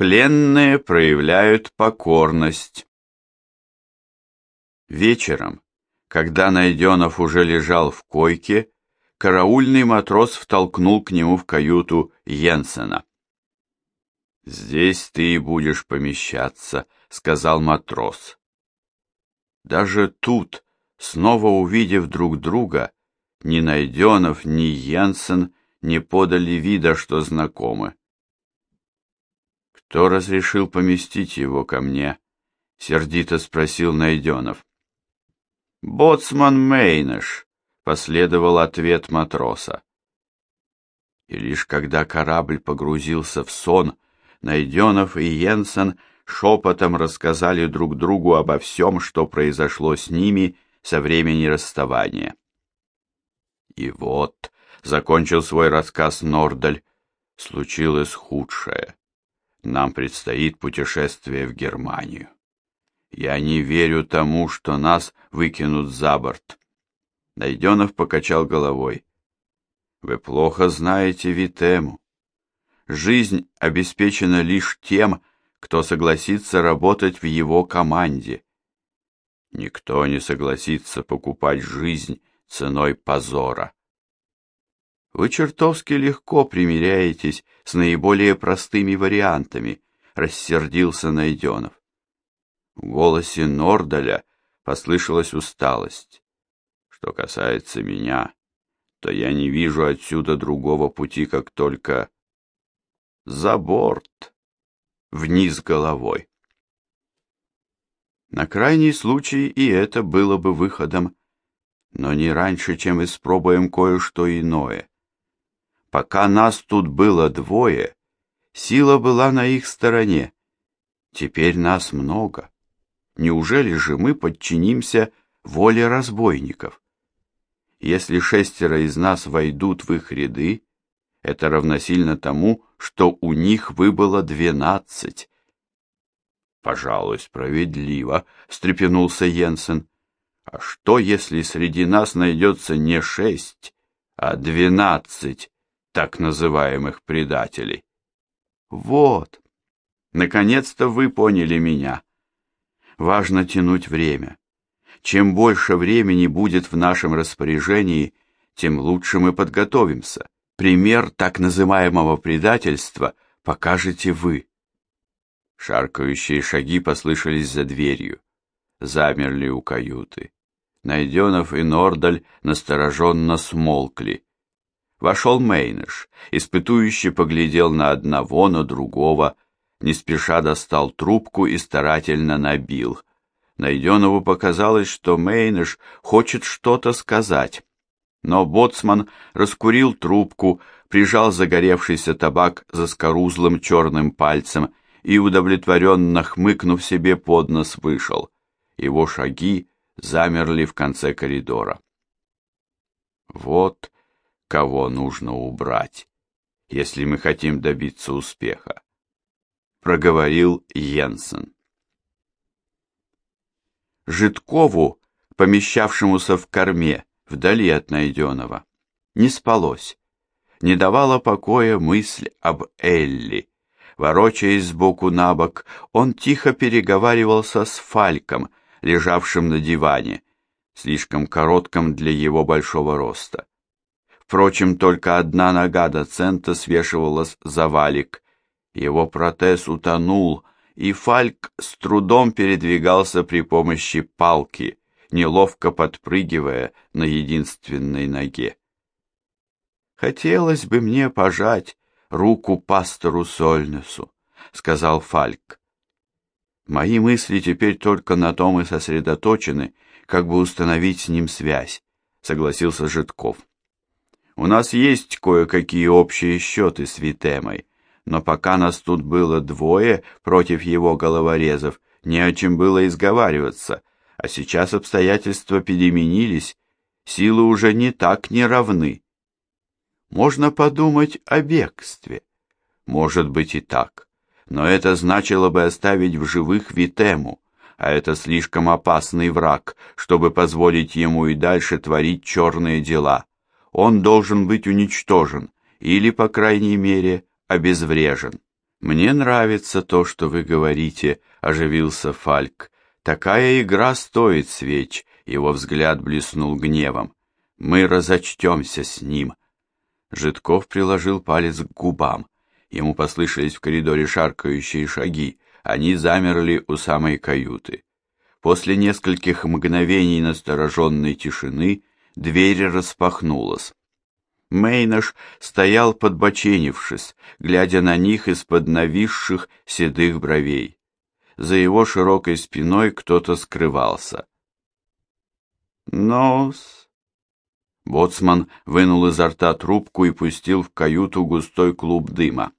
Пленные проявляют покорность. Вечером, когда Найденов уже лежал в койке, караульный матрос втолкнул к нему в каюту Йенсена. «Здесь ты и будешь помещаться», — сказал матрос. Даже тут, снова увидев друг друга, ни Найденов, ни Йенсен не подали вида, что знакомы. «Кто разрешил поместить его ко мне?» — сердито спросил Найденов. «Боцман Мейнеш», — последовал ответ матроса. И лишь когда корабль погрузился в сон, Найденов и Йенсен шепотом рассказали друг другу обо всем, что произошло с ними со времени расставания. И вот, — закончил свой рассказ Нордаль, — случилось худшее. Нам предстоит путешествие в Германию. Я не верю тому, что нас выкинут за борт. Найденов покачал головой. Вы плохо знаете Витему. Жизнь обеспечена лишь тем, кто согласится работать в его команде. Никто не согласится покупать жизнь ценой позора. Вы чертовски легко примиряетесь с наиболее простыми вариантами, рассердился Найденов. В голосе Нордаля послышалась усталость. Что касается меня, то я не вижу отсюда другого пути, как только за борт, вниз головой. На крайний случай и это было бы выходом, но не раньше, чем испробуем кое-что иное. Пока нас тут было двое, сила была на их стороне. Теперь нас много. Неужели же мы подчинимся воле разбойников? Если шестеро из нас войдут в их ряды, это равносильно тому, что у них выбыло двенадцать. Пожалуй, справедливо, встрепенулся Йенсен. А что, если среди нас найдется не шесть, а двенадцать так называемых предателей? Вот. Наконец-то вы поняли меня. Важно тянуть время. Чем больше времени будет в нашем распоряжении, тем лучше мы подготовимся. Пример так называемого предательства покажете вы. Шаркающие шаги послышались за дверью. Замерли у каюты. Найденов и Нордаль настороженно смолкли. Вошел Мейнеш, испытующе поглядел на одного, на другого, не спеша достал трубку и старательно набил. Найденову показалось, что Мейнеш хочет что-то сказать. Но боцман раскурил трубку, прижал загоревшийся табак за скорузлым черным пальцем и, удовлетворенно хмыкнув себе под нос, вышел. Его шаги замерли в конце коридора. Вот кого нужно убрать, если мы хотим добиться успеха, проговорил Йенсен. Житкову, помещавшемуся в корме, вдали от найденного, не спалось, не давала покоя мысль об Элли. Ворочаясь сбоку на бок, он тихо переговаривался с Фальком, лежавшим на диване, слишком коротком для его большого роста. Впрочем, только одна нога доцента свешивалась за валик. Его протез утонул, и Фальк с трудом передвигался при помощи палки, неловко подпрыгивая на единственной ноге. «Хотелось бы мне пожать руку пастору Сольнесу», — сказал Фальк. «Мои мысли теперь только на том и сосредоточены, как бы установить с ним связь», — согласился Житков. У нас есть кое-какие общие счеты с Витемой, но пока нас тут было двое против его головорезов, не о чем было изговариваться, а сейчас обстоятельства переменились, силы уже не так не равны. Можно подумать о бегстве. Может быть и так, но это значило бы оставить в живых Витему, а это слишком опасный враг, чтобы позволить ему и дальше творить черные дела он должен быть уничтожен или, по крайней мере, обезврежен. «Мне нравится то, что вы говорите», — оживился Фальк. «Такая игра стоит свеч», — его взгляд блеснул гневом. «Мы разочтемся с ним». Житков приложил палец к губам. Ему послышались в коридоре шаркающие шаги. Они замерли у самой каюты. После нескольких мгновений настороженной тишины дверь распахнулась. Мейнаш стоял подбоченившись, глядя на них из-под нависших седых бровей. За его широкой спиной кто-то скрывался. «Нос!» Боцман вынул изо рта трубку и пустил в каюту густой клуб дыма.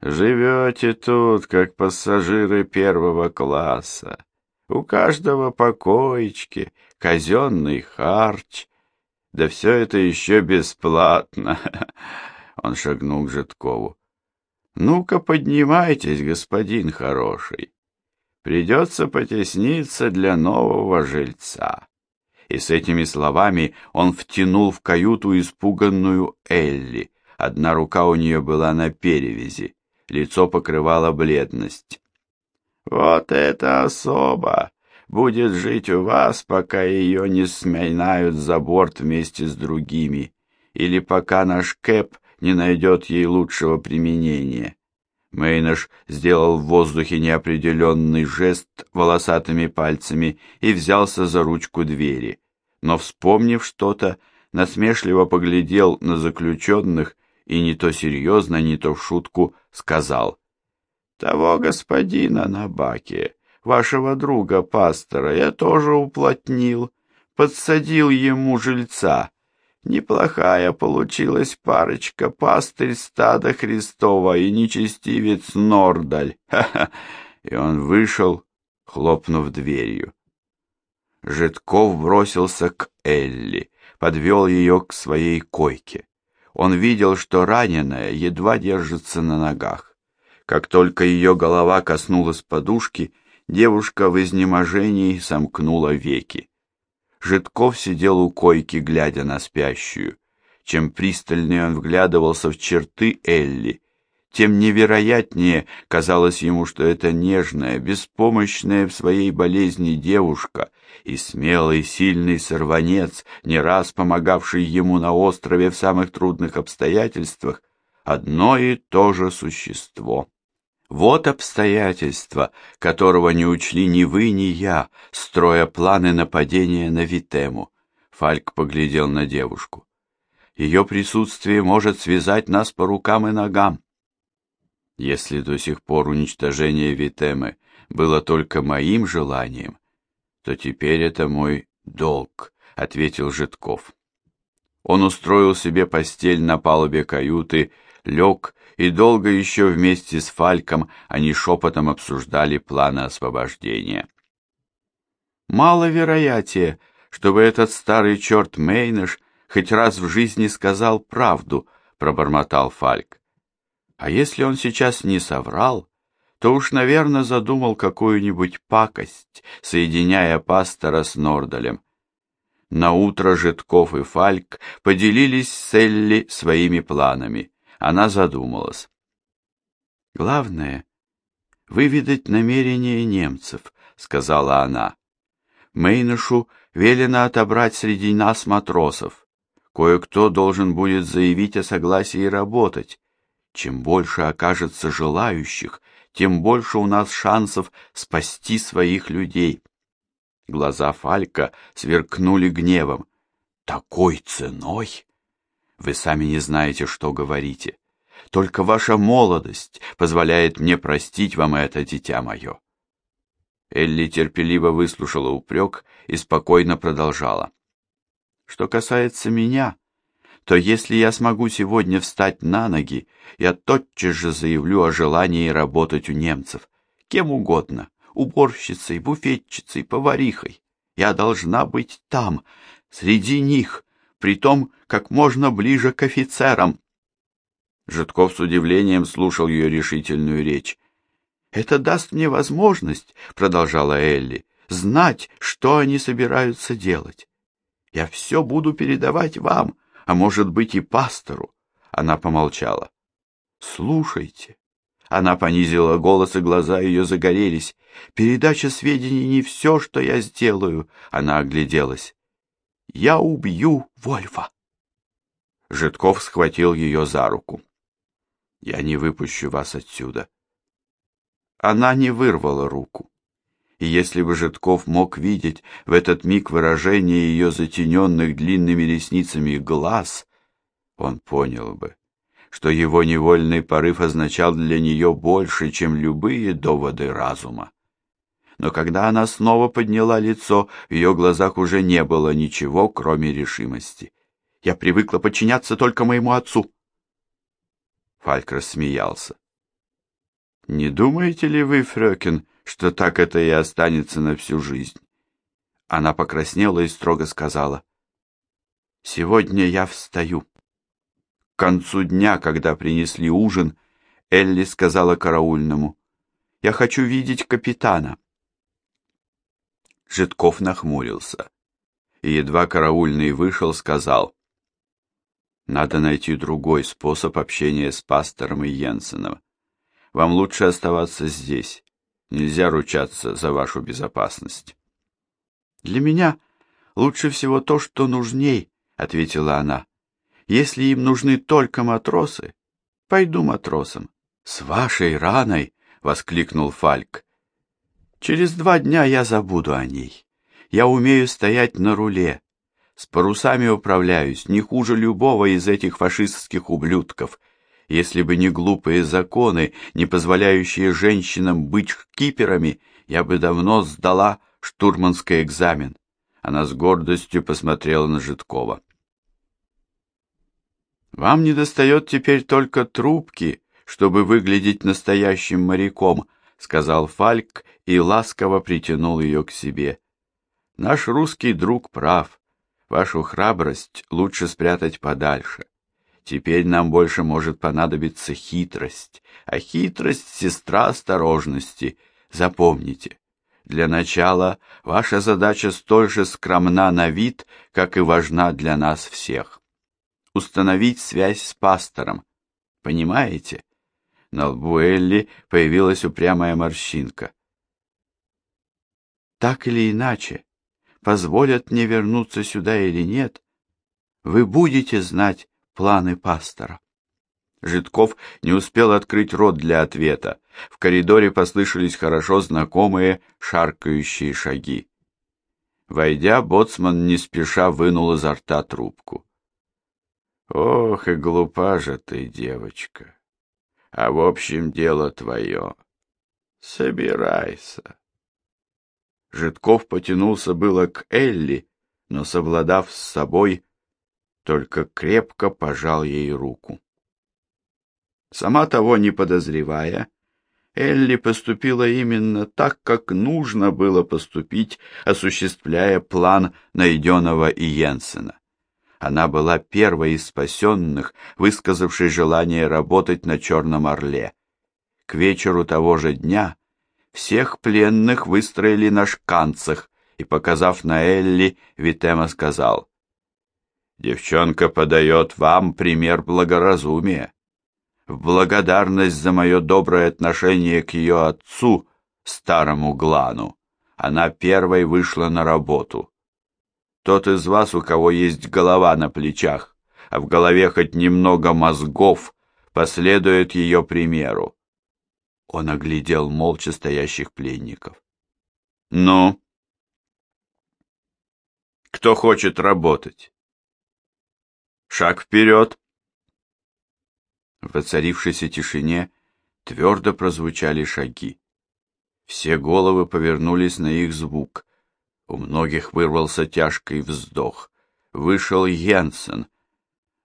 «Живете тут, как пассажиры первого класса. У каждого покоечки, казенный харч, да все это еще бесплатно. Он шагнул к Житкову. Ну-ка поднимайтесь, господин хороший. Придется потесниться для нового жильца. И с этими словами он втянул в каюту испуганную Элли. Одна рука у нее была на перевязи, лицо покрывала бледность. «Вот это особа! Будет жить у вас, пока ее не сминают за борт вместе с другими, или пока наш Кэп не найдет ей лучшего применения. Мейнаш сделал в воздухе неопределенный жест волосатыми пальцами и взялся за ручку двери, но, вспомнив что-то, насмешливо поглядел на заключенных и не то серьезно, не то в шутку сказал. «Того господина на баке вашего друга, пастора, я тоже уплотнил, подсадил ему жильца. Неплохая получилась парочка, пастырь стада Христова и нечестивец Нордаль. Ха-ха! И он вышел, хлопнув дверью. Житков бросился к Элли, подвел ее к своей койке. Он видел, что раненая едва держится на ногах. Как только ее голова коснулась подушки, Девушка в изнеможении сомкнула веки. Житков сидел у койки, глядя на спящую. Чем пристальнее он вглядывался в черты Элли, тем невероятнее казалось ему, что это нежная, беспомощная в своей болезни девушка и смелый, сильный сорванец, не раз помогавший ему на острове в самых трудных обстоятельствах, одно и то же существо. Вот обстоятельства, которого не учли ни вы, ни я, строя планы нападения на Витему. Фальк поглядел на девушку. Ее присутствие может связать нас по рукам и ногам. Если до сих пор уничтожение Витемы было только моим желанием, то теперь это мой долг, ответил Житков. Он устроил себе постель на палубе каюты, лег и долго еще вместе с Фальком они шепотом обсуждали планы освобождения. Маловероятие, чтобы этот старый черт Мейнеш хоть раз в жизни сказал правду, пробормотал Фальк. А если он сейчас не соврал, то уж, наверное, задумал какую-нибудь пакость, соединяя пастора с Нордалем. На утро Житков и Фальк поделились с Элли своими планами. Она задумалась. «Главное — выведать намерения немцев», — сказала она. «Мейнышу велено отобрать среди нас матросов. Кое-кто должен будет заявить о согласии работать. Чем больше окажется желающих, тем больше у нас шансов спасти своих людей». Глаза Фалька сверкнули гневом. «Такой ценой?» Вы сами не знаете, что говорите. Только ваша молодость позволяет мне простить вам это, дитя мое». Элли терпеливо выслушала упрек и спокойно продолжала. «Что касается меня, то если я смогу сегодня встать на ноги, я тотчас же заявлю о желании работать у немцев, кем угодно, уборщицей, буфетчицей, поварихой. Я должна быть там, среди них, притом как можно ближе к офицерам. Житков с удивлением слушал ее решительную речь. «Это даст мне возможность, — продолжала Элли, — знать, что они собираются делать. Я все буду передавать вам, а может быть и пастору. Она помолчала. «Слушайте, Она понизила голос, и глаза ее загорелись. «Передача сведений не все, что я сделаю», — она огляделась. «Я убью Вольфа». Житков схватил ее за руку. «Я не выпущу вас отсюда». Она не вырвала руку. И если бы Житков мог видеть в этот миг выражение ее затененных длинными ресницами глаз, он понял бы, что его невольный порыв означал для нее больше, чем любые доводы разума. Но когда она снова подняла лицо, в ее глазах уже не было ничего, кроме решимости. «Я привыкла подчиняться только моему отцу». Фальк рассмеялся. «Не думаете ли вы, Фрёкин, что так это и останется на всю жизнь?» Она покраснела и строго сказала. «Сегодня я встаю». К концу дня, когда принесли ужин, Элли сказала караульному, «Я хочу видеть капитана». Житков нахмурился, и едва караульный вышел, сказал, «Надо найти другой способ общения с пастором и Йенсеном. Вам лучше оставаться здесь. Нельзя ручаться за вашу безопасность». «Для меня лучше всего то, что нужней», — ответила она. Если им нужны только матросы, пойду матросом. С вашей раной, воскликнул Фальк. Через два дня я забуду о ней. Я умею стоять на руле. С парусами управляюсь не хуже любого из этих фашистских ублюдков. Если бы не глупые законы, не позволяющие женщинам быть киперами, я бы давно сдала штурманский экзамен. Она с гордостью посмотрела на Житкова. Вам недостает теперь только трубки, чтобы выглядеть настоящим моряком, сказал Фальк и ласково притянул ее к себе. Наш русский друг прав. Вашу храбрость лучше спрятать подальше. Теперь нам больше может понадобиться хитрость, а хитрость сестра осторожности. Запомните, для начала ваша задача столь же скромна на вид, как и важна для нас всех установить связь с пастором. Понимаете? На лбу Элли появилась упрямая морщинка. Так или иначе, позволят мне вернуться сюда или нет, вы будете знать планы пастора. Житков не успел открыть рот для ответа. В коридоре послышались хорошо знакомые шаркающие шаги. Войдя, боцман не спеша вынул изо рта трубку. Ох, и глупа же ты, девочка. А в общем, дело твое. Собирайся. Житков потянулся было к Элли, но, совладав с собой, только крепко пожал ей руку. Сама того не подозревая, Элли поступила именно так, как нужно было поступить, осуществляя план найденного Иенсена. Она была первой из спасенных, высказавшей желание работать на Черном Орле. К вечеру того же дня всех пленных выстроили на шканцах, и, показав на Элли, Витема сказал, «Девчонка подает вам пример благоразумия. В благодарность за мое доброе отношение к ее отцу, старому Глану, она первой вышла на работу. Тот из вас, у кого есть голова на плечах, а в голове хоть немного мозгов, последует ее примеру. Он оглядел молча стоящих пленников. «Ну? Кто хочет работать? Шаг вперед!» В воцарившейся тишине твердо прозвучали шаги. Все головы повернулись на их звук. У многих вырвался тяжкий вздох. Вышел Йенсен.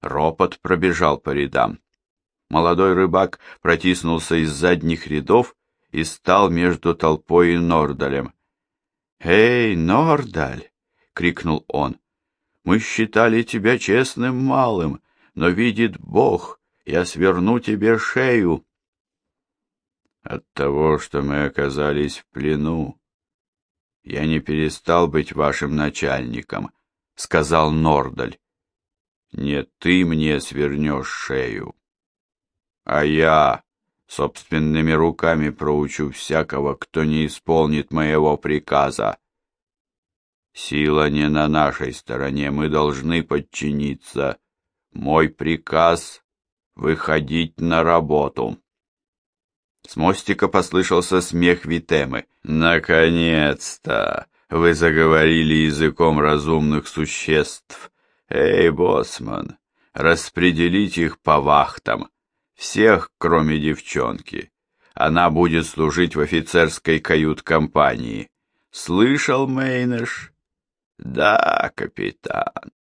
Ропот пробежал по рядам. Молодой рыбак протиснулся из задних рядов и стал между толпой и Нордалем. «Эй, Нордаль!» — крикнул он. «Мы считали тебя честным малым, но видит Бог, я сверну тебе шею». «От того, что мы оказались в плену, «Я не перестал быть вашим начальником», — сказал Нордаль. «Не ты мне свернешь шею, а я Собственными руками проучу всякого, кто не исполнит моего приказа. Сила не на нашей стороне, мы должны подчиниться. Мой приказ — выходить на работу. С мостика послышался смех Витемы. «Наконец-то! Вы заговорили языком разумных существ. Эй, боссман, распределить их по вахтам. Всех, кроме девчонки. Она будет служить в офицерской кают-компании. Слышал, Мейнеш? Да, капитан.